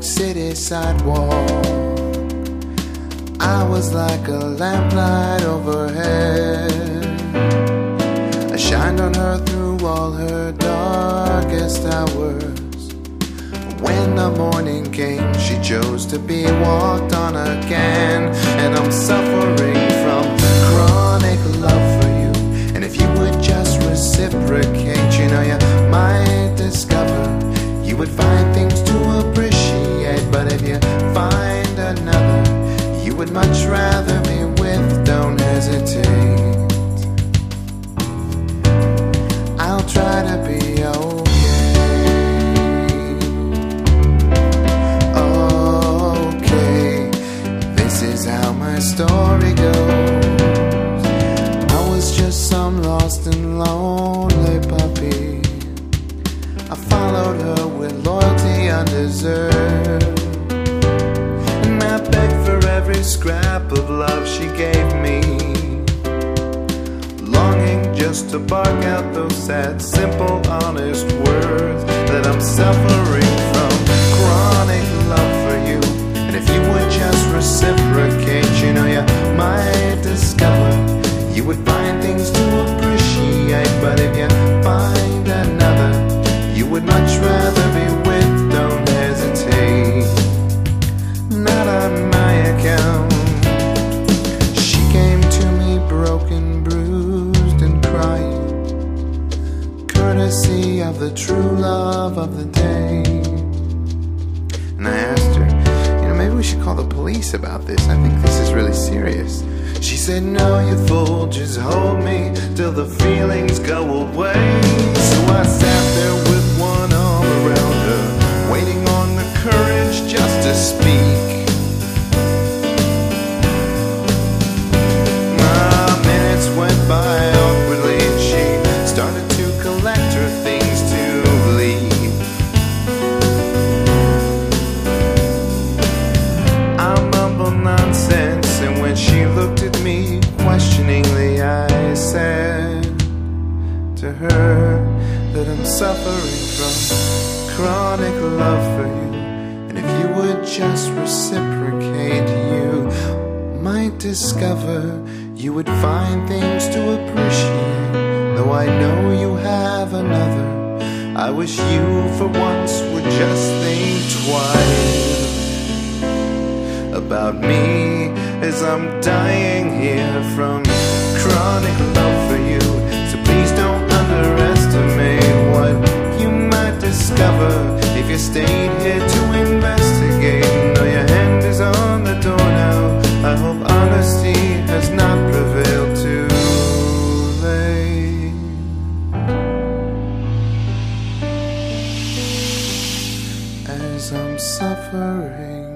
seaside sidewalk. I was like a lamplight overhead. I shined on her through all her darkest hours. When the morning came, she chose to be walked on again. And I'm suffering But if you find another, you would much rather be with, don't hesitate. I'll try to be this is how my story goes. I was just some lost and lonely puppy. I followed her with loyalty undeserved. Scrap of love she gave me. Longing just to bark out those sad, simple, honest words that I'm suffering from chronic love for you. And if you would just reciprocate, you know, you might discover you would the true love of the day. And I asked her, you know, maybe we should call the police about this. I think this is really serious. She said, No, you fool, just hold me till the feelings go away. Suffering from chronic love for you. And if you would just reciprocate, you might discover you would find things to appreciate. Though I know you have another, I wish you for once would just think twice about me as I'm dying here from chronic love for you. as I'm suffering.